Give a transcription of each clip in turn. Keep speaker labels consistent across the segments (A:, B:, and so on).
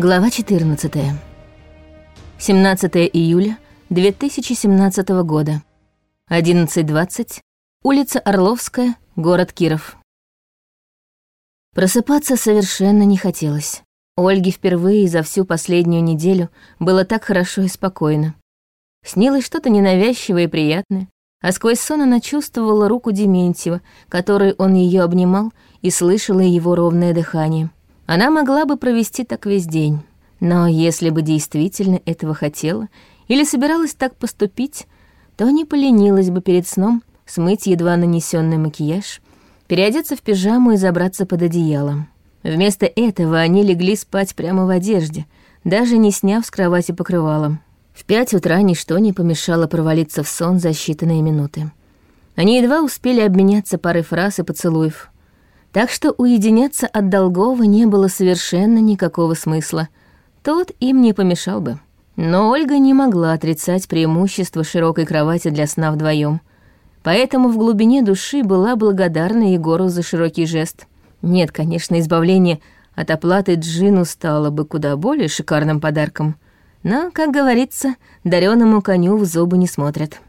A: Глава 14. 17 июля 2017 года. 11.20. Улица Орловская, город Киров. Просыпаться совершенно не хотелось. Ольге впервые за всю последнюю неделю было так хорошо и спокойно. Снилось что-то ненавязчивое и приятное, а сквозь сон она чувствовала руку Дементьева, которой он ее обнимал, и слышала его ровное дыхание. Она могла бы провести так весь день. Но если бы действительно этого хотела или собиралась так поступить, то не поленилась бы перед сном смыть едва нанесенный макияж, переодеться в пижаму и забраться под одеяло. Вместо этого они легли спать прямо в одежде, даже не сняв с кровати покрывалом. В пять утра ничто не помешало провалиться в сон за считанные минуты. Они едва успели обменяться парой фраз и поцелуев. Так что уединяться от долгого не было совершенно никакого смысла. Тот им не помешал бы. Но Ольга не могла отрицать преимущество широкой кровати для сна вдвоем. Поэтому в глубине души была благодарна Егору за широкий жест. Нет, конечно, избавление от оплаты Джину стало бы куда более шикарным подарком. Но, как говорится, дареному коню в зубы не смотрят.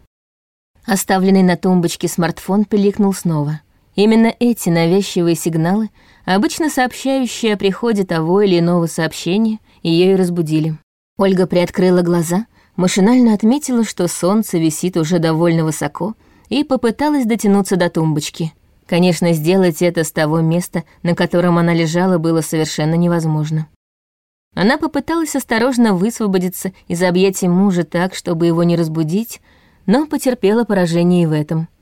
A: Оставленный на тумбочке смартфон пиликнул снова — Именно эти навязчивые сигналы, обычно сообщающие о приходе того или иного сообщения, ее и разбудили. Ольга приоткрыла глаза, машинально отметила, что солнце висит уже довольно высоко, и попыталась дотянуться до тумбочки. Конечно, сделать это с того места, на котором она лежала, было совершенно невозможно. Она попыталась осторожно высвободиться из объятий мужа так, чтобы его не разбудить, но потерпела поражение и в этом —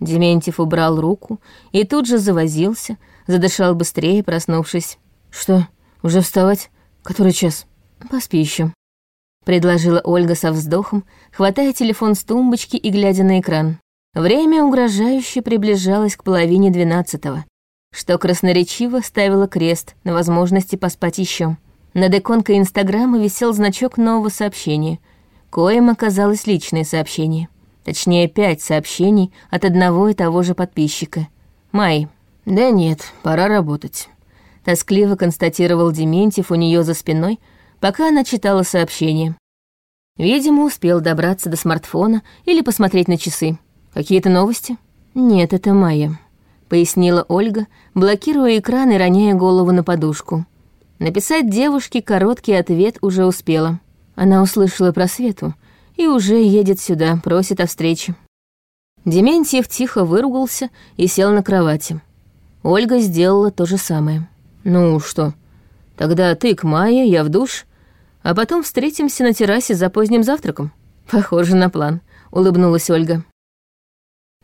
A: Дементьев убрал руку и тут же завозился, задышал быстрее, проснувшись. «Что, уже вставать? Который час?» «Поспи еще», — предложила Ольга со вздохом, хватая телефон с тумбочки и глядя на экран. Время угрожающе приближалось к половине двенадцатого, что красноречиво ставило крест на возможности поспать еще. Над иконкой Инстаграма висел значок нового сообщения, коим оказалось личное сообщение — Точнее, пять сообщений от одного и того же подписчика. «Май». «Да нет, пора работать», — тоскливо констатировал Дементьев у нее за спиной, пока она читала сообщение. Видимо, успел добраться до смартфона или посмотреть на часы. «Какие-то новости?» «Нет, это Майя», — пояснила Ольга, блокируя экран и роняя голову на подушку. Написать девушке короткий ответ уже успела. Она услышала про Свету, и уже едет сюда, просит о встрече. Дементьев тихо выругался и сел на кровати. Ольга сделала то же самое. «Ну что, тогда ты к Майе, я в душ, а потом встретимся на террасе за поздним завтраком?» «Похоже на план», — улыбнулась Ольга.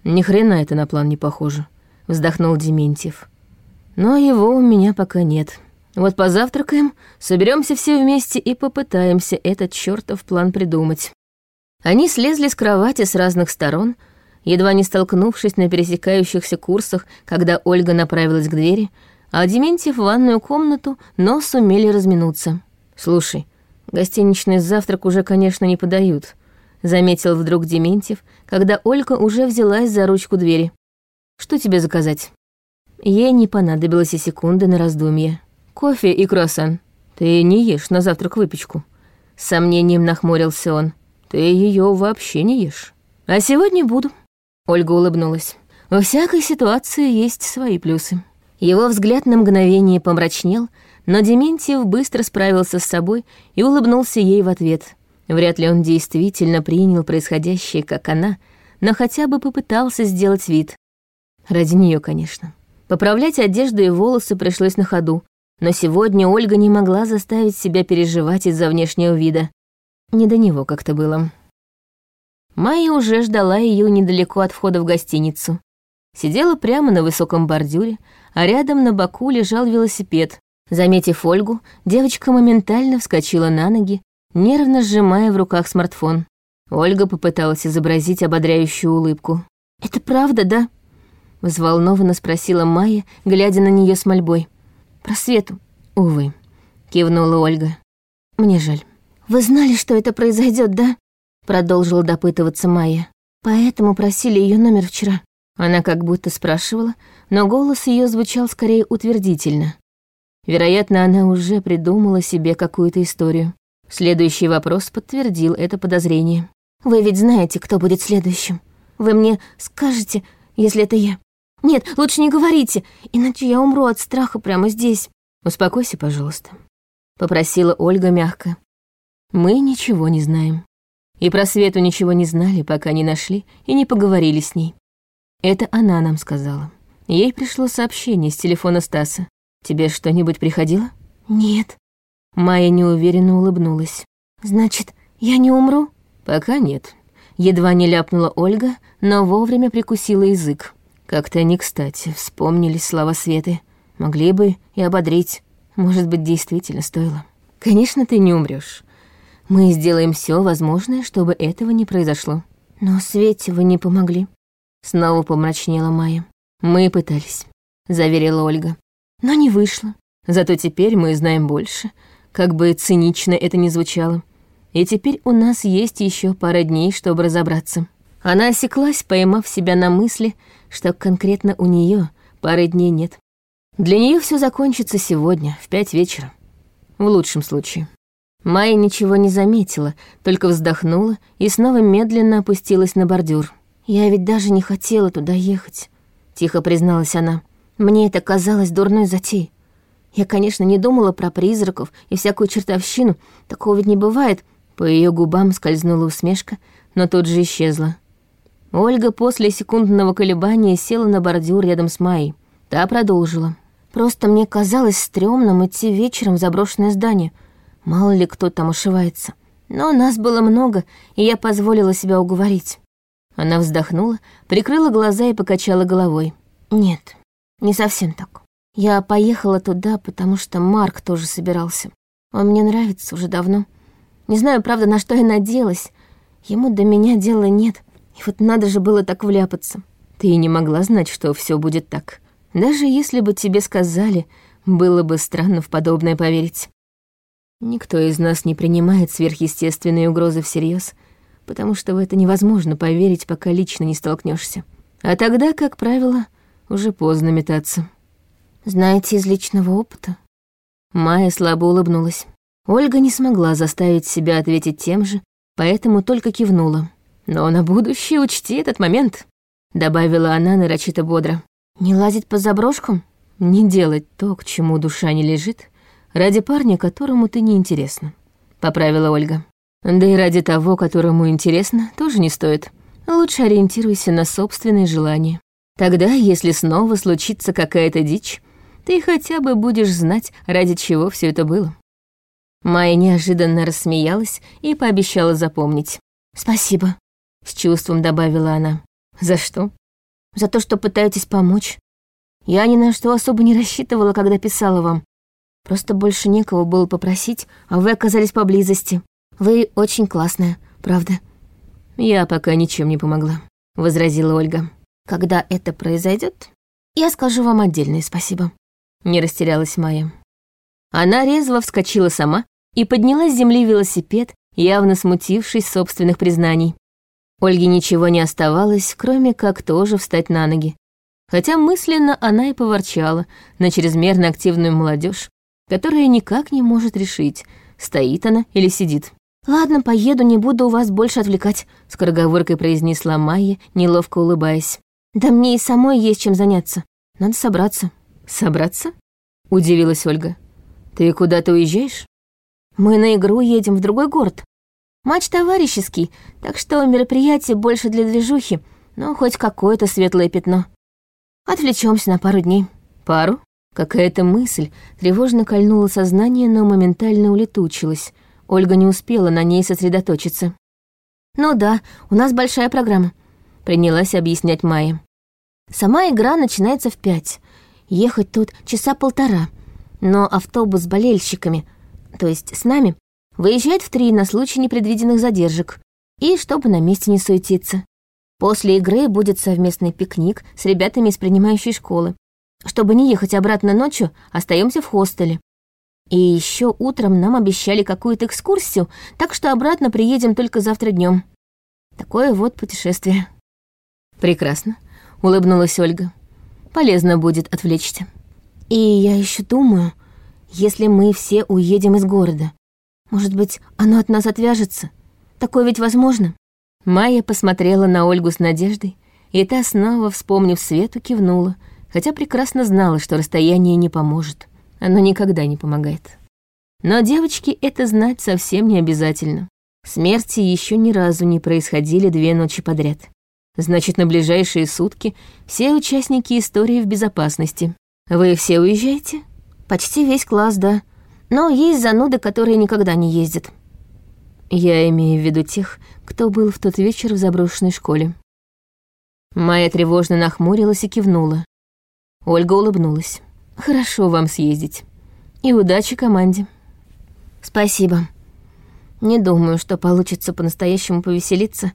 A: «Ни хрена это на план не похоже», — вздохнул Дементьев. «Но его у меня пока нет. Вот позавтракаем, соберемся все вместе и попытаемся этот чертов план придумать». Они слезли с кровати с разных сторон, едва не столкнувшись на пересекающихся курсах, когда Ольга направилась к двери, а Дементьев в ванную комнату, но сумели разминуться. «Слушай, гостиничный завтрак уже, конечно, не подают», — заметил вдруг Дементьев, когда Ольга уже взялась за ручку двери. «Что тебе заказать?» Ей не понадобилось и секунды на раздумье. «Кофе и круассан. Ты не ешь на завтрак выпечку». С сомнением нахмурился он. Ты ее вообще не ешь. А сегодня буду. Ольга улыбнулась. Во всякой ситуации есть свои плюсы. Его взгляд на мгновение помрачнел, но Дементьев быстро справился с собой и улыбнулся ей в ответ. Вряд ли он действительно принял происходящее, как она, но хотя бы попытался сделать вид. Ради нее, конечно. Поправлять одежду и волосы пришлось на ходу, но сегодня Ольга не могла заставить себя переживать из-за внешнего вида. Не до него как-то было. Майя уже ждала ее недалеко от входа в гостиницу. Сидела прямо на высоком бордюре, а рядом на боку лежал велосипед. Заметив Ольгу, девочка моментально вскочила на ноги, нервно сжимая в руках смартфон. Ольга попыталась изобразить ободряющую улыбку. «Это правда, да?» — взволнованно спросила Майя, глядя на нее с мольбой. «Про Свету?» «Увы», — кивнула Ольга. «Мне жаль». «Вы знали, что это произойдет, да?» Продолжила допытываться Майя. «Поэтому просили ее номер вчера». Она как будто спрашивала, но голос ее звучал скорее утвердительно. Вероятно, она уже придумала себе какую-то историю. Следующий вопрос подтвердил это подозрение.
B: «Вы ведь знаете, кто будет следующим. Вы мне скажете, если это я. Нет, лучше не говорите, иначе я умру от страха прямо здесь».
A: «Успокойся, пожалуйста», — попросила Ольга мягко. «Мы ничего не знаем. И про Свету ничего не знали, пока не нашли и не поговорили с ней. Это она нам сказала. Ей пришло сообщение с телефона Стаса. Тебе что-нибудь приходило?
B: Нет.
A: Майя неуверенно улыбнулась.
B: Значит, я не умру?
A: Пока нет. Едва не ляпнула Ольга, но вовремя прикусила язык. Как-то не кстати вспомнились слова Светы. Могли бы и ободрить. Может быть, действительно стоило. Конечно, ты не умрёшь. Мы сделаем все возможное, чтобы этого не произошло.
B: Но Свете вы не помогли.
A: Снова помрачнела Майя. Мы пытались, заверила Ольга.
B: Но не вышло.
A: Зато теперь мы знаем больше, как бы цинично это ни звучало. И теперь у нас есть еще пара дней, чтобы разобраться. Она осеклась, поймав себя на мысли, что конкретно у нее пары дней нет. Для нее все закончится сегодня, в пять вечера. В лучшем случае. Майя ничего не заметила, только вздохнула и снова медленно опустилась на бордюр.
B: «Я ведь даже не хотела туда ехать», — тихо призналась она. «Мне это казалось дурной затеей. Я, конечно, не думала про призраков и всякую чертовщину, такого ведь не бывает».
A: По ее губам скользнула усмешка, но тут же исчезла. Ольга после секундного колебания села на бордюр рядом с Майей. Та продолжила.
B: «Просто мне казалось стрёмным идти вечером в заброшенное здание. Мало ли кто там ошивается. Но нас было много, и я позволила себя уговорить.
A: Она вздохнула, прикрыла глаза и покачала головой.
B: Нет, не совсем так. Я поехала туда, потому что Марк тоже собирался. Он мне нравится уже давно. Не знаю, правда, на что я надеялась. Ему до меня дела нет. И вот надо же было так вляпаться.
A: Ты не могла знать, что все будет так. Даже если бы тебе сказали, было бы странно в подобное поверить. Никто из нас не принимает сверхъестественные угрозы всерьез, потому что в это невозможно поверить, пока лично не столкнешься. А тогда, как правило, уже поздно метаться.
B: Знаете из личного опыта?
A: Майя слабо улыбнулась. Ольга не смогла заставить себя ответить тем же, поэтому только кивнула. «Но на будущее учти этот момент», — добавила она нарочито бодро.
B: «Не лазить по заброшкам?»
A: «Не делать то, к чему душа не лежит, ради парня, которому ты не интересна», — поправила Ольга. «Да и ради того, которому интересно, тоже не стоит. Лучше ориентируйся на собственные желания. Тогда, если снова случится какая-то дичь, ты хотя бы будешь знать, ради чего все это было». Майя неожиданно рассмеялась и пообещала запомнить.
B: «Спасибо», — с чувством добавила она.
A: «За что?»
B: «За то, что пытаетесь помочь. Я ни на что особо не рассчитывала, когда писала вам. Просто больше некого было попросить, а вы оказались поблизости. Вы очень классная, правда».
A: «Я пока ничем не помогла», — возразила Ольга.
B: «Когда это произойдет, я скажу вам отдельное спасибо».
A: Не растерялась Майя. Она резво вскочила сама и подняла с земли велосипед, явно смутившись собственных признаний. Ольге ничего не оставалось, кроме как тоже встать на ноги. Хотя мысленно она и поворчала на чрезмерно активную молодежь, которая никак не может решить, стоит она или сидит.
B: «Ладно, поеду, не буду у вас больше отвлекать», — скороговоркой произнесла Майя, неловко улыбаясь. «Да мне и самой есть чем заняться. Надо собраться».
A: «Собраться?» — удивилась Ольга. «Ты куда-то уезжаешь?»
B: «Мы на игру едем в другой город. Матч товарищеский, так что мероприятие больше для движухи, но хоть какое-то светлое пятно. Отвлечемся на пару дней».
A: «Пару?» Какая-то мысль тревожно кольнула сознание, но моментально улетучилась. Ольга не успела на ней сосредоточиться.
B: «Ну да, у нас большая программа», — принялась объяснять Майя. «Сама игра начинается в пять. Ехать тут часа полтора. Но автобус с болельщиками, то есть с нами, выезжает в три на случай непредвиденных задержек. И чтобы на месте не суетиться. После игры будет совместный пикник с ребятами из принимающей школы. Чтобы не ехать обратно ночью, остаемся в хостеле. И еще утром нам обещали какую-то экскурсию, так что обратно приедем только завтра днем. Такое вот путешествие.
A: Прекрасно, улыбнулась Ольга. Полезно будет отвлечься.
B: И я еще думаю, если мы все уедем из города? Может быть, оно от нас отвяжется? Такое ведь возможно?»
A: Майя посмотрела на Ольгу с надеждой, и та, снова вспомнив Свету, кивнула, хотя прекрасно знала, что расстояние не поможет. Оно никогда не помогает. Но девочке это знать совсем не обязательно. Смерти еще ни разу не происходили две ночи подряд. Значит, на ближайшие сутки все участники истории в безопасности. Вы все уезжаете?
B: Почти весь класс, да. Но есть зануды, которые никогда не ездят.
A: Я имею в виду тех, кто был в тот вечер в заброшенной школе. Майя тревожно нахмурилась и кивнула. Ольга улыбнулась. «Хорошо вам съездить. И удачи команде».
B: «Спасибо. Не думаю, что получится по-настоящему повеселиться,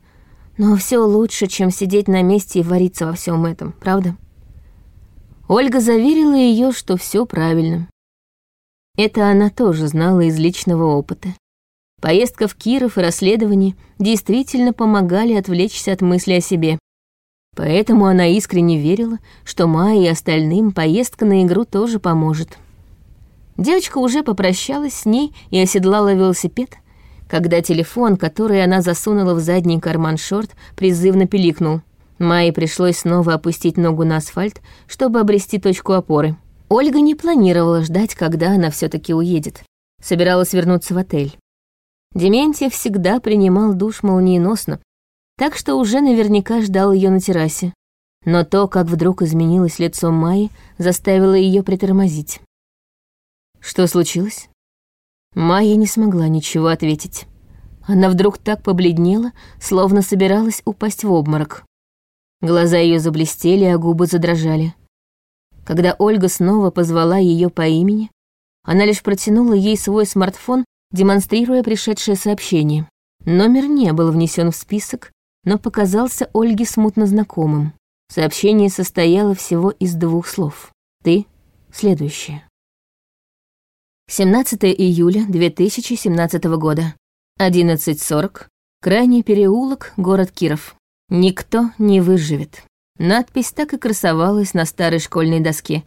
B: но все лучше, чем сидеть на месте и вариться во всем этом, правда?»
A: Ольга заверила ее, что все правильно. Это она тоже знала из личного опыта. Поездка в Киров и расследование действительно помогали отвлечься от мысли о себе. Поэтому она искренне верила, что Майе и остальным поездка на игру тоже поможет. Девочка уже попрощалась с ней и оседлала велосипед, когда телефон, который она засунула в задний карман шорт, призывно пиликнул. Майе пришлось снова опустить ногу на асфальт, чтобы обрести точку опоры. Ольга не планировала ждать, когда она все таки уедет. Собиралась вернуться в отель. Дементьев всегда принимал душ молниеносно, так что уже наверняка ждал ее на террасе. Но то, как вдруг изменилось лицо Майи, заставило ее притормозить. Что случилось? Майя не смогла ничего ответить. Она вдруг так побледнела, словно собиралась упасть в обморок. Глаза ее заблестели, а губы задрожали. Когда Ольга снова позвала ее по имени, она лишь протянула ей свой смартфон демонстрируя пришедшее сообщение. Номер не был внесен в список, но показался Ольге смутно знакомым. Сообщение состояло всего из двух слов. «Ты — следующее». 17 июля 2017 года. 11.40. Крайний переулок, город Киров. Никто не выживет. Надпись так и красовалась на старой школьной доске.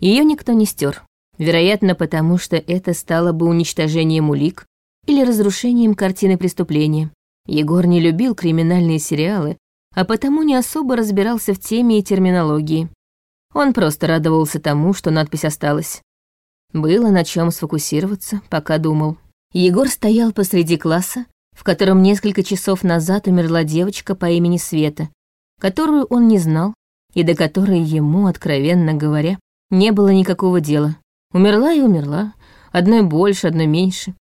A: Ее никто не стер. Вероятно, потому что это стало бы уничтожением улик или разрушением картины преступления. Егор не любил криминальные сериалы, а потому не особо разбирался в теме и терминологии. Он просто радовался тому, что надпись осталась. Было на чем сфокусироваться, пока думал. Егор стоял посреди класса, в котором несколько часов назад умерла девочка по имени Света, которую он не знал и до которой ему, откровенно говоря, не было никакого дела. Умерла и умерла, одной больше, одной меньше.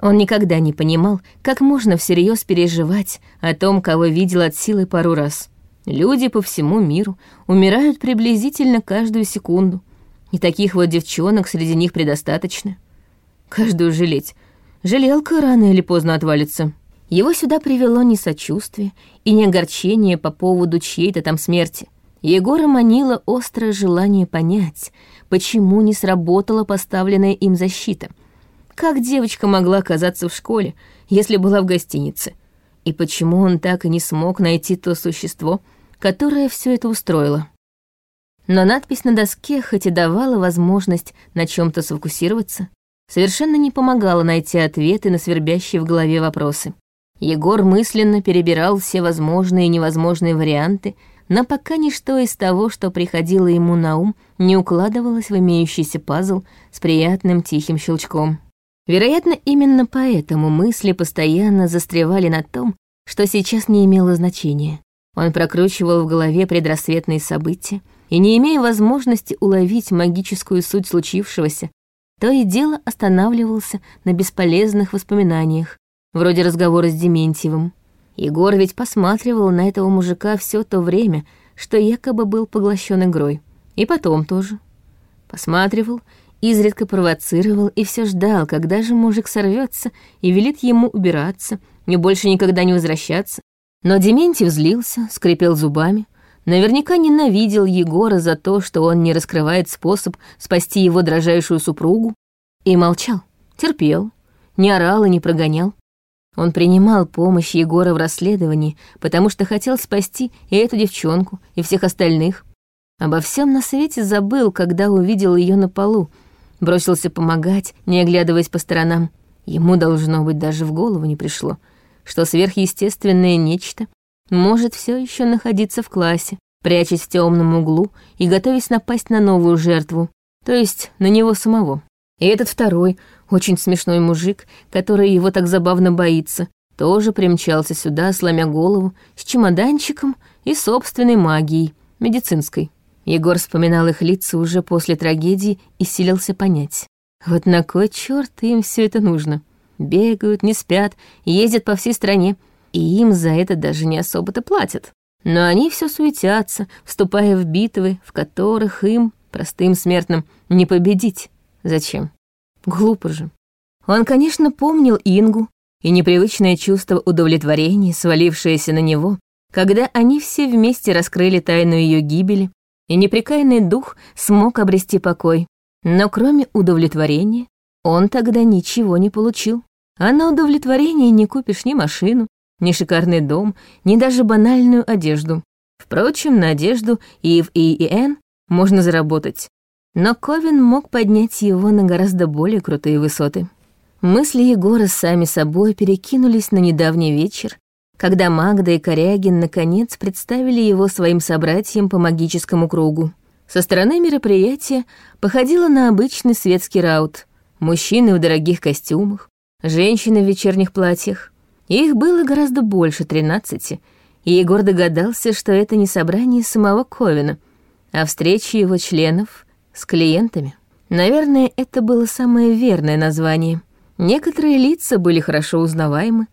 A: Он никогда не понимал, как можно всерьез переживать о том, кого видел от силы пару раз. Люди по всему миру умирают приблизительно каждую секунду, и таких вот девчонок среди них предостаточно. Каждую жалеть. Жалелка рано или поздно отвалится. Его сюда привело не сочувствие и не огорчение по поводу чьей-то там смерти. Егора манило острое желание понять, почему не сработала поставленная им защита. Как девочка могла оказаться в школе, если была в гостинице? И почему он так и не смог найти то существо, которое все это устроило? Но надпись на доске, хоть и давала возможность на чем то сфокусироваться, совершенно не помогала найти ответы на свербящие в голове вопросы. Егор мысленно перебирал все возможные и невозможные варианты, но пока ничто из того, что приходило ему на ум, не укладывалось в имеющийся пазл с приятным тихим щелчком. Вероятно, именно поэтому мысли постоянно застревали на том, что сейчас не имело значения. Он прокручивал в голове предрассветные события и, не имея возможности уловить магическую суть случившегося, то и дело останавливался на бесполезных воспоминаниях, вроде разговора с Дементьевым. Егор ведь посматривал на этого мужика все то время, что якобы был поглощен игрой. И потом тоже. Посматривал, изредка провоцировал и все ждал, когда же мужик сорвется и велит ему убираться и больше никогда не возвращаться. Но Дементьев злился, скрипел зубами, наверняка ненавидел Егора за то, что он не раскрывает способ спасти его дрожайшую супругу, и молчал, терпел, не орал и не прогонял. Он принимал помощь Егора в расследовании, потому что хотел спасти и эту девчонку, и всех остальных. Обо всем на свете забыл, когда увидел ее на полу, бросился помогать, не оглядываясь по сторонам. Ему, должно быть, даже в голову не пришло, что сверхъестественное нечто может все еще находиться в классе, прячась в темном углу и готовясь напасть на новую жертву, то есть на него самого. И этот второй, очень смешной мужик, который его так забавно боится, тоже примчался сюда, сломя голову, с чемоданчиком и собственной магией, медицинской. Егор вспоминал их лица уже после трагедии и силился понять. Вот на кой черт им все это нужно? Бегают, не спят, ездят по всей стране, и им за это даже не особо-то платят. Но они все суетятся, вступая в битвы, в которых им, простым смертным, не победить. Зачем? Глупо же. Он, конечно, помнил Ингу и непривычное чувство удовлетворения, свалившееся на него, когда они все вместе раскрыли тайну ее гибели, и непрекаянный дух смог обрести покой. Но кроме удовлетворения, он тогда ничего не получил. А на удовлетворение не купишь ни машину, ни шикарный дом, ни даже банальную одежду. Впрочем, на одежду и в ИИН можно заработать. Но Ковин мог поднять его на гораздо более крутые высоты. Мысли Егора сами собой перекинулись на недавний вечер, когда Магда и Корягин наконец представили его своим собратьям по магическому кругу. Со стороны мероприятия походило на обычный светский раут. Мужчины в дорогих костюмах, женщины в вечерних платьях. Их было гораздо больше тринадцати, и Егор догадался, что это не собрание самого Ковина, а встреча его членов с клиентами. Наверное, это было самое верное название. Некоторые лица были хорошо узнаваемы,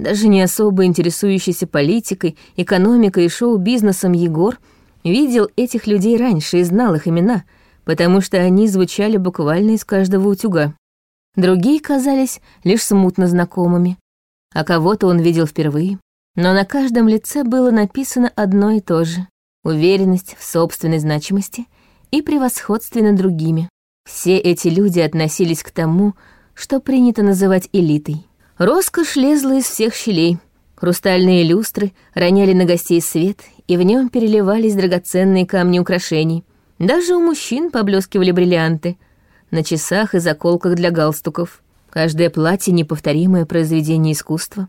A: даже не особо интересующийся политикой, экономикой и шоу-бизнесом Егор видел этих людей раньше и знал их имена, потому что они звучали буквально из каждого утюга. Другие казались лишь смутно знакомыми, а кого-то он видел впервые. Но на каждом лице было написано одно и то же — уверенность в собственной значимости и превосходстве над другими. Все эти люди относились к тому, что принято называть элитой. Роскошь лезла из всех щелей. Хрустальные люстры роняли на гостей свет, и в нем переливались драгоценные камни украшений. Даже у мужчин поблескивали бриллианты. На часах и заколках для галстуков. Каждое платье — неповторимое произведение искусства.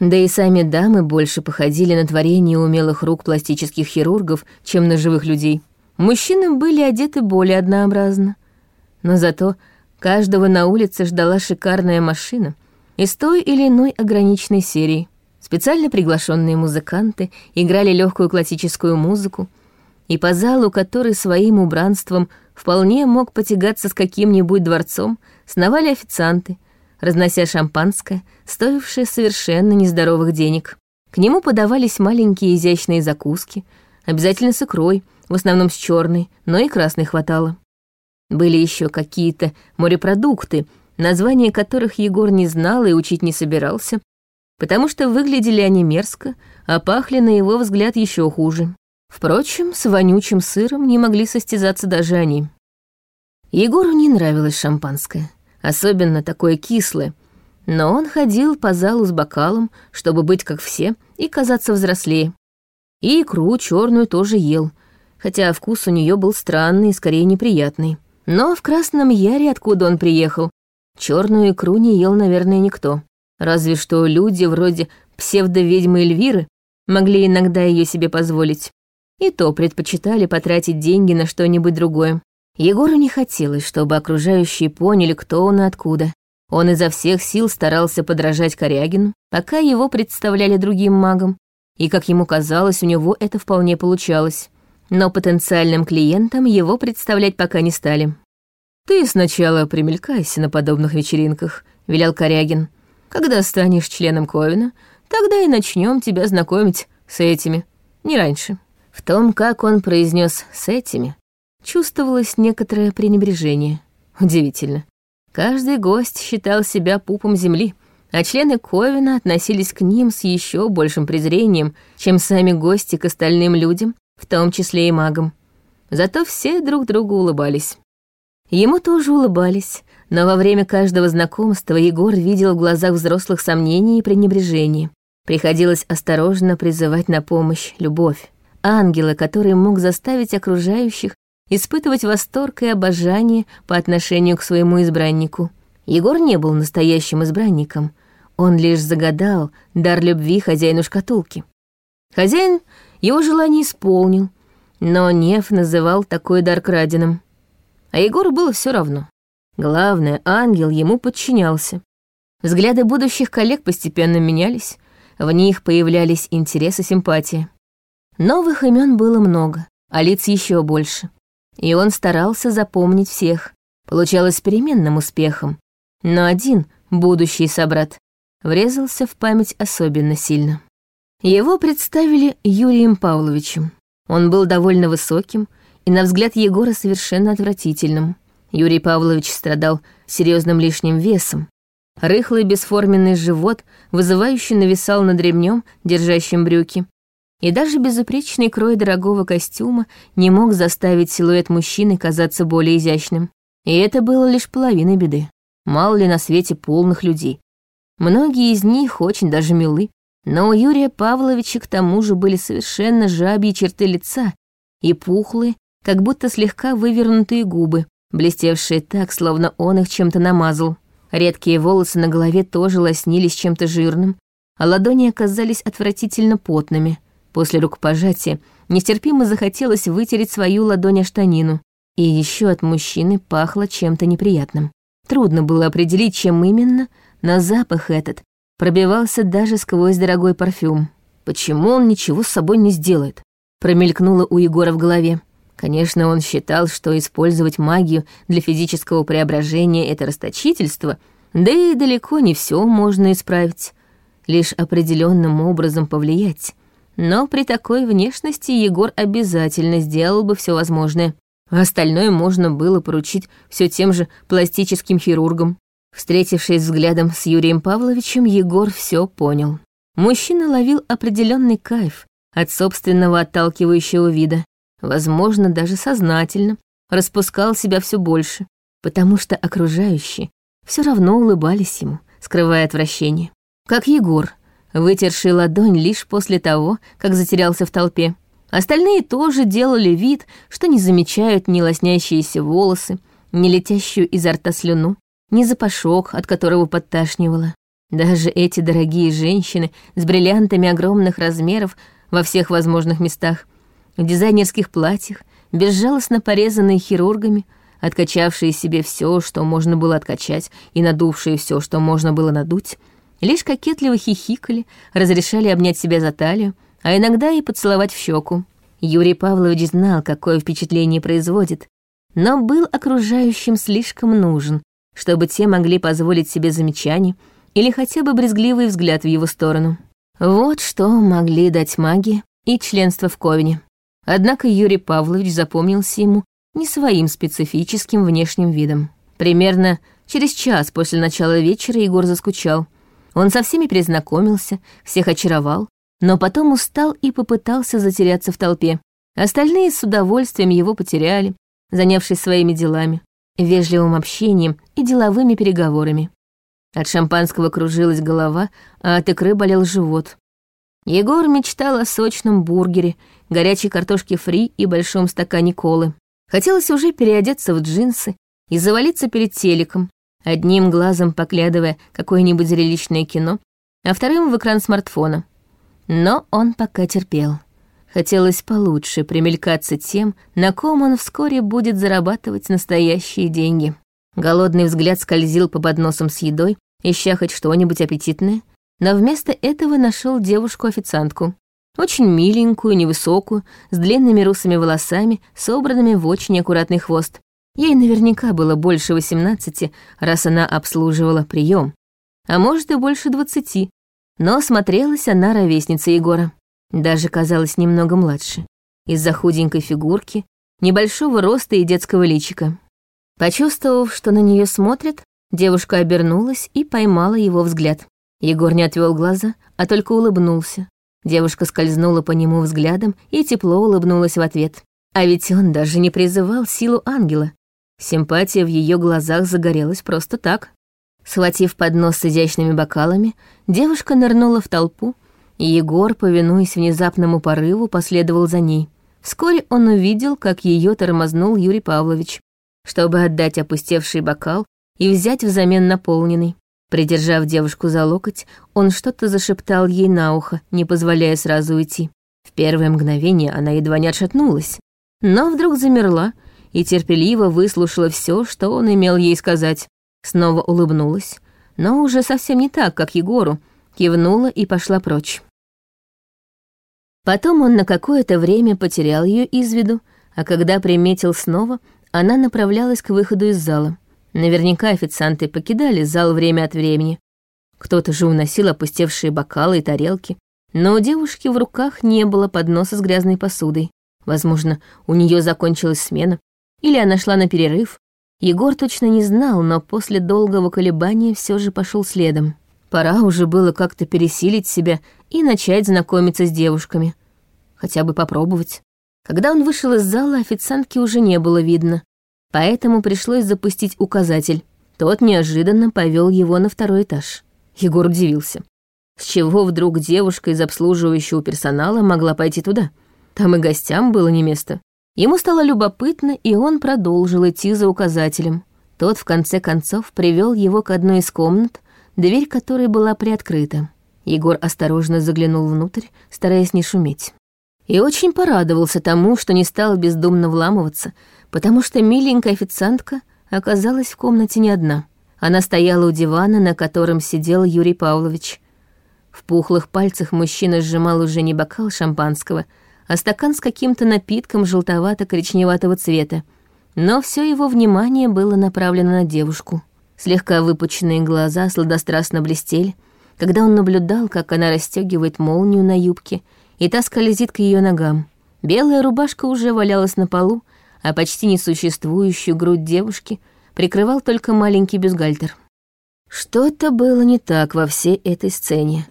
A: Да и сами дамы больше походили на творение умелых рук пластических хирургов, чем на живых людей. Мужчины были одеты более однообразно. Но зато каждого на улице ждала шикарная машина — из той или иной ограниченной серии. Специально приглашенные музыканты играли легкую классическую музыку, и по залу, который своим убранством вполне мог потягаться с каким-нибудь дворцом, сновали официанты, разнося шампанское, стоившее совершенно нездоровых денег. К нему подавались маленькие изящные закуски, обязательно с икрой, в основном с черной, но и красной хватало. Были еще какие-то морепродукты — названия которых Егор не знал и учить не собирался, потому что выглядели они мерзко, а пахли, на его взгляд, еще хуже. Впрочем, с вонючим сыром не могли состязаться даже они. Егору не нравилось шампанское, особенно такое кислое, но он ходил по залу с бокалом, чтобы быть как все и казаться взрослее. И икру черную тоже ел, хотя вкус у нее был странный и скорее неприятный. Но в Красном Яре, откуда он приехал, Черную икру не ел, наверное, никто. Разве что люди вроде псевдоведьмы Эльвиры могли иногда ее себе позволить. И то предпочитали потратить деньги на что-нибудь другое. Егору не хотелось, чтобы окружающие поняли, кто он и откуда. Он изо всех сил старался подражать Корягину, пока его представляли другим магам, и, как ему казалось, у него это вполне получалось. Но потенциальным клиентам его представлять пока не стали. «Ты сначала примелькайся на подобных вечеринках», — велел Корягин. «Когда станешь членом Ковина, тогда и начнем тебя знакомить с этими, не раньше». В том, как он произнес «с этими», чувствовалось некоторое пренебрежение. Удивительно. Каждый гость считал себя пупом земли, а члены Ковина относились к ним с еще большим презрением, чем сами гости к остальным людям, в том числе и магам. Зато все друг другу улыбались. Ему тоже улыбались, но во время каждого знакомства Егор видел в глазах взрослых сомнений и пренебрежение. Приходилось осторожно призывать на помощь любовь. Ангела, который мог заставить окружающих испытывать восторг и обожание по отношению к своему избраннику. Егор не был настоящим избранником, он лишь загадал дар любви хозяину шкатулки. Хозяин его желание исполнил, но Нев называл такой дар краденым. А Егору было все равно. Главное, ангел ему подчинялся. Взгляды будущих коллег постепенно менялись, в них появлялись интерес и симпатия. Новых имен было много, а лиц еще больше. И он старался запомнить всех. Получалось переменным успехом. Но один, будущий собрат, врезался в память особенно сильно. Его представили Юрием Павловичем. Он был довольно высоким и, на взгляд Егора, совершенно отвратительным. Юрий Павлович страдал серьезным лишним весом. Рыхлый бесформенный живот вызывающе нависал над ремнем, держащим брюки. И даже безупречный крой дорогого костюма не мог заставить силуэт мужчины казаться более изящным. И это было лишь половиной беды. Мало ли на свете полных людей. Многие из них очень даже милы. Но у Юрия Павловича к тому же были совершенно жабьи черты лица и пухлые, как будто слегка вывернутые губы, блестевшие так, словно он их чем-то намазал. Редкие волосы на голове тоже лоснились чем-то жирным, а ладони оказались отвратительно потными. После рукопожатия нестерпимо захотелось вытереть свою ладонь о штанину. И еще от мужчины пахло чем-то неприятным. Трудно было определить, чем именно, но запах этот пробивался даже сквозь дорогой парфюм. Почему он ничего с собой не сделает? Промелькнуло у Егора в голове. Конечно, он считал, что использовать магию для физического преображения — это расточительство, да и далеко не все можно исправить, лишь определенным образом повлиять. Но при такой внешности Егор обязательно сделал бы все возможное. Остальное можно было поручить все тем же пластическим хирургам. Встретившись взглядом с Юрием Павловичем, Егор все понял. Мужчина ловил определенный кайф от собственного отталкивающего вида возможно, даже сознательно, распускал себя все больше, потому что окружающие все равно улыбались ему, скрывая отвращение. Как Егор, вытерший ладонь лишь после того, как затерялся в толпе. Остальные тоже делали вид, что не замечают ни лоснящиеся волосы, ни летящую изо рта слюну, ни запашок, от которого подташнивало. Даже эти дорогие женщины с бриллиантами огромных размеров во всех возможных местах в дизайнерских платьях, безжалостно порезанные хирургами, откачавшие себе все, что можно было откачать, и надувшие все, что можно было надуть, лишь кокетливо хихикали, разрешали обнять себя за талию, а иногда и поцеловать в щеку. Юрий Павлович знал, какое впечатление производит, но был окружающим слишком нужен, чтобы те могли позволить себе замечание или хотя бы брезгливый взгляд в его сторону. Вот что могли дать маги и членство в Ковине. Однако Юрий Павлович запомнился ему не своим специфическим внешним видом. Примерно через час после начала вечера Егор заскучал. Он со всеми перезнакомился, всех очаровал, но потом устал и попытался затеряться в толпе. Остальные с удовольствием его потеряли, занявшись своими делами, вежливым общением и деловыми переговорами. От шампанского кружилась голова, а от икры болел живот. Егор мечтал о сочном бургере, горячей картошке фри и большом стакане колы. Хотелось уже переодеться в джинсы и завалиться перед телеком, одним глазом поглядывая какое-нибудь зрелищное кино, а вторым в экран смартфона. Но он пока терпел. Хотелось получше примелькаться тем, на ком он вскоре будет зарабатывать настоящие деньги. Голодный взгляд скользил по подносам с едой, ища хоть что-нибудь аппетитное, но вместо этого нашел девушку-официантку. Очень миленькую, невысокую, с длинными русыми волосами, собранными в очень аккуратный хвост. Ей наверняка было больше восемнадцати, раз она обслуживала прием, а может и больше двадцати. Но смотрелась она ровесница Егора. Даже казалась немного младше. Из-за худенькой фигурки, небольшого роста и детского личика. Почувствовав, что на нее смотрят, девушка обернулась и поймала его взгляд. Егор не отвел глаза, а только улыбнулся. Девушка скользнула по нему взглядом и тепло улыбнулась в ответ. А ведь он даже не призывал силу ангела. Симпатия в ее глазах загорелась просто так. Схватив поднос с изящными бокалами, девушка нырнула в толпу, и Егор, повинуясь внезапному порыву, последовал за ней. Вскоре он увидел, как ее тормознул Юрий Павлович, чтобы отдать опустевший бокал и взять взамен наполненный. Придержав девушку за локоть, он что-то зашептал ей на ухо, не позволяя сразу уйти. В первое мгновение она едва не отшатнулась, но вдруг замерла и терпеливо выслушала все, что он имел ей сказать. Снова улыбнулась, но уже совсем не так, как Егору, кивнула и пошла прочь. Потом он на какое-то время потерял ее из виду, а когда приметил снова, она направлялась к выходу из зала. Наверняка официанты покидали зал время от времени. Кто-то же уносил опустевшие бокалы и тарелки. Но у девушки в руках не было подноса с грязной посудой. Возможно, у нее закончилась смена. Или она шла на перерыв. Егор точно не знал, но после долгого колебания все же пошел следом. Пора уже было как-то пересилить себя и начать знакомиться с девушками. Хотя бы попробовать. Когда он вышел из зала, официантки уже не было видно поэтому пришлось запустить указатель. Тот неожиданно повел его на второй этаж. Егор удивился. С чего вдруг девушка из обслуживающего персонала могла пойти туда? Там и гостям было не место. Ему стало любопытно, и он продолжил идти за указателем. Тот, в конце концов, привел его к одной из комнат, дверь которой была приоткрыта. Егор осторожно заглянул внутрь, стараясь не шуметь. И очень порадовался тому, что не стал бездумно вламываться, потому что миленькая официантка оказалась в комнате не одна. Она стояла у дивана, на котором сидел Юрий Павлович. В пухлых пальцах мужчина сжимал уже не бокал шампанского, а стакан с каким-то напитком желтовато-коричневатого цвета. Но все его внимание было направлено на девушку. Слегка выпученные глаза сладострастно блестели, когда он наблюдал, как она расстегивает молнию на юбке, и та скользит к ее ногам. Белая рубашка уже валялась на полу, а почти несуществующую грудь девушки прикрывал только маленький бюстгальтер. Что-то было не так во всей этой сцене.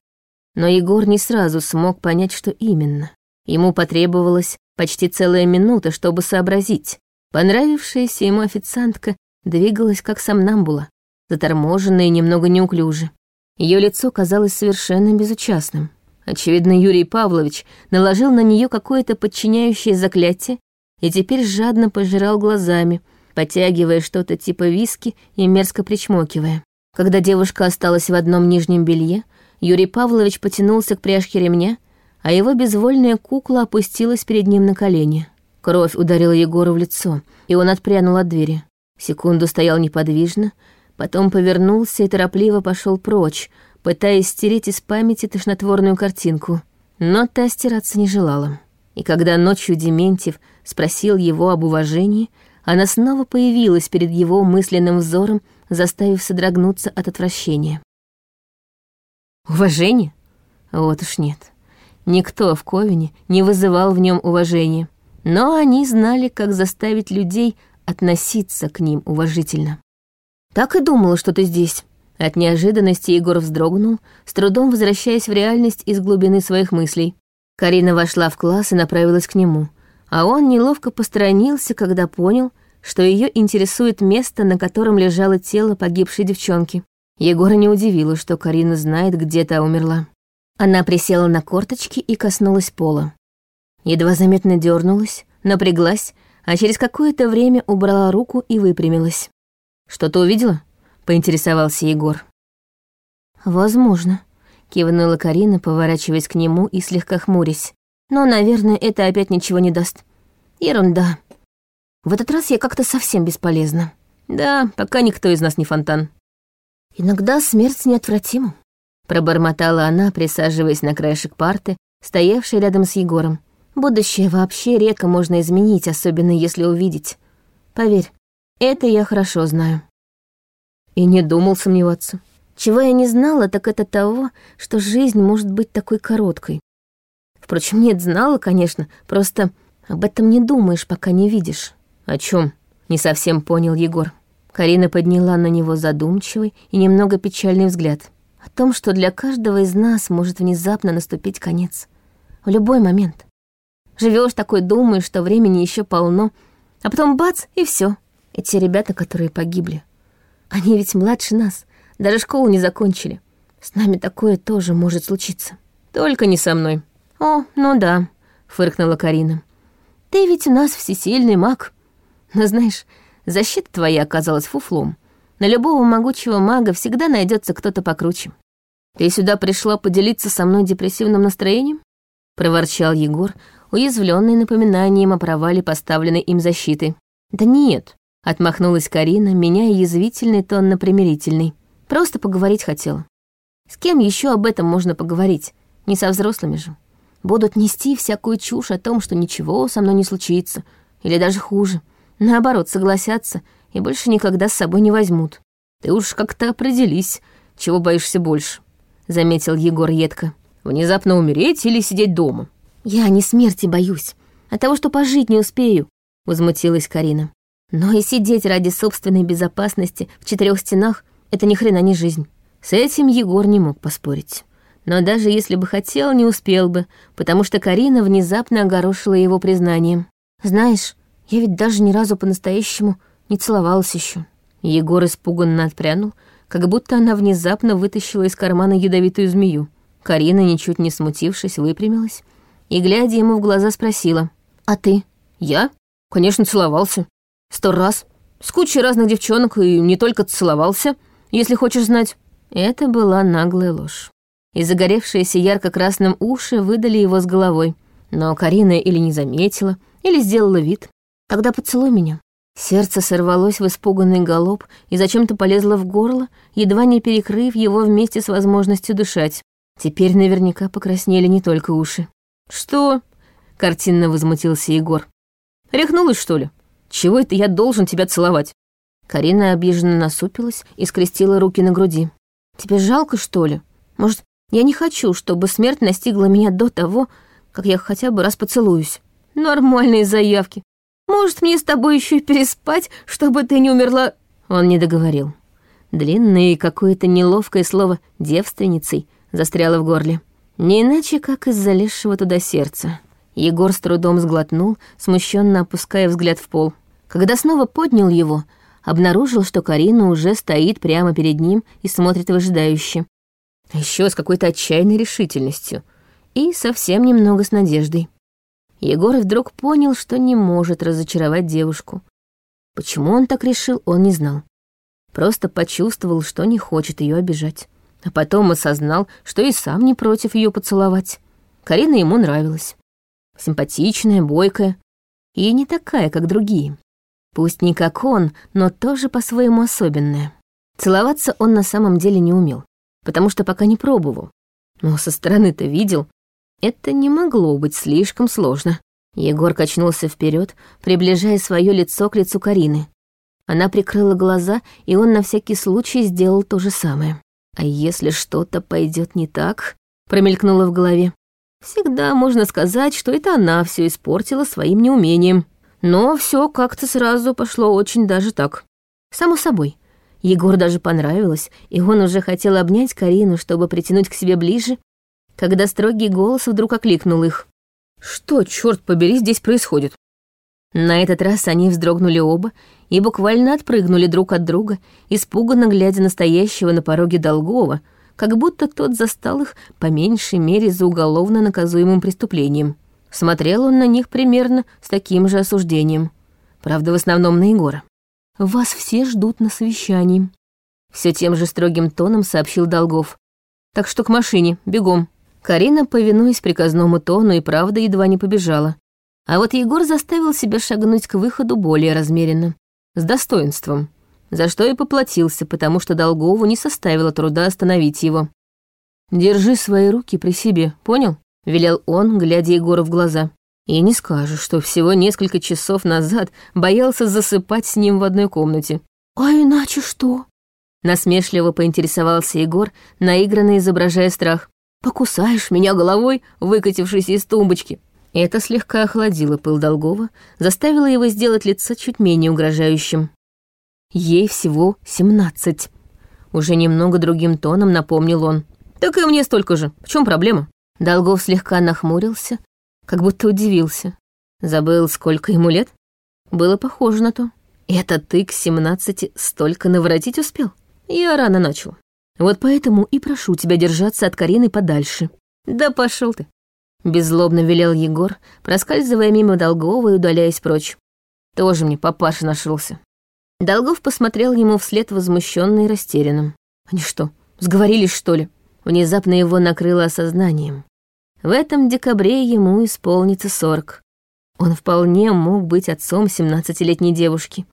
A: Но Егор не сразу смог понять, что именно. Ему потребовалась почти целая минута, чтобы сообразить. Понравившаяся ему официантка двигалась как сомнамбула, заторможенная и немного неуклюже. Ее лицо казалось совершенно безучастным. Очевидно, Юрий Павлович наложил на нее какое-то подчиняющее заклятие и теперь жадно пожирал глазами, потягивая что-то типа виски и мерзко причмокивая. Когда девушка осталась в одном нижнем белье, Юрий Павлович потянулся к пряжке ремня, а его безвольная кукла опустилась перед ним на колени. Кровь ударила Егора в лицо, и он отпрянул от двери. Секунду стоял неподвижно, потом повернулся и торопливо пошел прочь, пытаясь стереть из памяти тошнотворную картинку. Но та стираться не желала. И когда ночью Дементьев спросил его об уважении, она снова появилась перед его мысленным взором, заставив содрогнуться от отвращения. Уважение? Вот уж нет. Никто в Ковине не вызывал в нем уважения, но они знали, как заставить людей относиться к ним уважительно. «Так и думала, что ты здесь». От неожиданности Егор вздрогнул, с трудом возвращаясь в реальность из глубины своих мыслей. Карина вошла в класс и направилась к нему, а он неловко посторонился, когда понял, что ее интересует место, на котором лежало тело погибшей девчонки. Егора не удивило, что Карина знает, где та умерла. Она присела на корточки и коснулась пола. Едва заметно дернулась, напряглась, а через какое-то время убрала руку и выпрямилась. «Что-то увидела?» — поинтересовался Егор. «Возможно», Кивнула Карина, поворачиваясь к нему и слегка хмурясь. Но, наверное, это опять ничего не даст. Ерунда. В этот раз я как-то совсем бесполезна. Да, пока никто из нас не фонтан. Иногда смерть неотвратима. Пробормотала она, присаживаясь на краешек парты, стоявшей рядом с Егором. Будущее вообще редко можно изменить, особенно если увидеть. Поверь, это я хорошо знаю. И не думал сомневаться. Чего я не знала, так это того, что жизнь может быть такой короткой. Впрочем, нет, знала, конечно, просто об этом не думаешь, пока не видишь. О чем? Не совсем понял Егор. Карина подняла на него задумчивый и немного печальный взгляд. О том, что для каждого из нас может внезапно наступить конец. В любой момент. Живешь такой, думаешь, что времени еще полно, а потом бац, и все. Эти ребята, которые погибли, они ведь младше нас. Даже школу не закончили. С нами такое тоже может случиться. Только не со мной. О, ну да, фыркнула Карина.
B: Ты ведь у нас всесильный маг. Но знаешь, защита твоя оказалась фуфлом. На любого могучего мага всегда найдется кто-то покруче. Ты сюда пришла поделиться со мной депрессивным настроением? Проворчал Егор, уязвленный напоминанием о провале поставленной им защиты. Да нет, отмахнулась Карина, меняя язвительный тон на примирительный. Просто поговорить хотела. С кем еще об этом можно поговорить? Не со взрослыми же. Будут нести всякую чушь о том, что ничего со мной не случится, или даже хуже. Наоборот, согласятся и больше никогда с собой не возьмут. Ты уж как-то определись, чего боишься больше, заметил Егор едко. Внезапно умереть или сидеть дома? Я не смерти боюсь, а того, что пожить не успею, возмутилась Карина. Но и сидеть ради собственной безопасности в четырех стенах — это ни хрена не жизнь. С этим Егор не мог поспорить. Но даже если бы хотел, не успел бы, потому что Карина внезапно огорошила его признанием. «Знаешь, я ведь даже ни разу по-настоящему не целовалась еще. Егор испуганно отпрянул, как будто она внезапно вытащила из кармана ядовитую змею. Карина, ничуть не смутившись, выпрямилась и, глядя ему в глаза, спросила. «А ты?» «Я? Конечно, целовался. Сто раз. С кучей разных девчонок и не только целовался, если хочешь знать». Это была наглая ложь. И загоревшиеся ярко-красным уши выдали его с головой. Но Карина или не заметила, или сделала вид. Тогда поцелуй меня». Сердце сорвалось в испуганный галоп и зачем-то полезло в горло, едва не перекрыв его вместе с возможностью дышать. Теперь наверняка покраснели не только уши. «Что?» — картинно возмутился Егор. «Рехнулась, что ли? Чего это я должен тебя целовать?» Карина обиженно насупилась и скрестила руки на груди. «Тебе жалко, что ли? Может, я не хочу, чтобы смерть настигла меня до того, как я хотя бы раз поцелуюсь? Нормальные заявки. Может, мне с тобой еще и переспать, чтобы ты не умерла...» Он не договорил. Длинное какое-то неловкое слово «девственницей» застряло в горле. Не иначе, как из залезшего туда сердца. Егор с трудом сглотнул, смущенно опуская взгляд в пол. Когда снова поднял его, обнаружил, что Карина уже стоит прямо перед ним и смотрит выжидающе. Еще с какой-то отчаянной решительностью. И совсем немного с надеждой. Егор вдруг понял, что не может разочаровать девушку. Почему он так решил, он не знал. Просто почувствовал, что не хочет ее обижать. А потом осознал, что и сам не против ее поцеловать. Карина ему нравилась. Симпатичная, бойкая. И не такая, как другие. Пусть не как он, но тоже по-своему особенная. Целоваться он на самом деле не умел, потому что пока не пробовал. Но со стороны-то видел, это не могло быть слишком сложно. Егор качнулся вперед, приближая свое лицо к лицу Карины. Она прикрыла глаза, и он на всякий случай сделал то же самое. А если что-то пойдет не так, промелькнуло в голове. Всегда можно сказать, что это она все испортила своим неумением. Но все как-то сразу пошло очень даже так. Само собой. Егор даже понравилось, и он уже хотел обнять Карину, чтобы притянуть к себе ближе, когда строгий голос вдруг окликнул их. «Что, черт побери, здесь происходит?» На этот раз они вздрогнули оба и буквально отпрыгнули друг от друга, испуганно глядя настоящего на пороге Долгова, как будто тот застал их по меньшей мере за уголовно наказуемым преступлением. Смотрел он на них примерно с таким же осуждением. Правда, в основном на Егора. «Вас все ждут на совещании», — все тем же строгим тоном сообщил Долгов. «Так что к машине, бегом». Карина, повинуясь приказному тону, и правда едва не побежала. А вот Егор заставил себя шагнуть к выходу более размеренно, с достоинством, за что и поплатился, потому что Долгову не составило труда остановить его. «Держи свои руки при себе, понял?» — велел он, глядя Егору в глаза. «И не скажешь, что всего несколько часов назад боялся засыпать с ним в одной комнате». «А иначе что?» Насмешливо поинтересовался Егор, наигранно изображая страх. «Покусаешь меня головой, выкатившись из тумбочки». Это слегка охладило пыл Долгова, заставило его сделать лицо чуть менее угрожающим. Ей всего семнадцать. Уже немного другим тоном напомнил он. «Так и мне столько же. В чем проблема?» Долгов слегка нахмурился, как будто удивился. Забыл, сколько ему лет? Было похоже на то. Это ты к семнадцати столько наворотить успел? Я рано начал. Вот поэтому и прошу тебя держаться от Карины подальше. Да пошел ты.
A: Беззлобно велел Егор, проскальзывая мимо Долгова и удаляясь прочь. Тоже мне папаша нашелся. Долгов посмотрел ему вслед возмущенно и растерянным. Они что, сговорились, что ли? Внезапно его накрыло осознанием. В этом декабре ему исполнится сорок. Он вполне мог быть отцом семнадцатилетней девушки.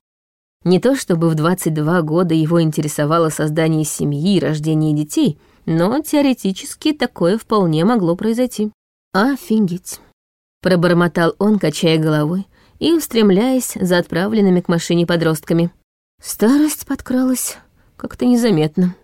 A: Не то чтобы в 22 года его интересовало создание семьи и рождение детей, но теоретически такое вполне могло произойти. «Офигеть!» — пробормотал он, качая головой и устремляясь за отправленными к машине подростками. Старость подкралась как-то незаметно.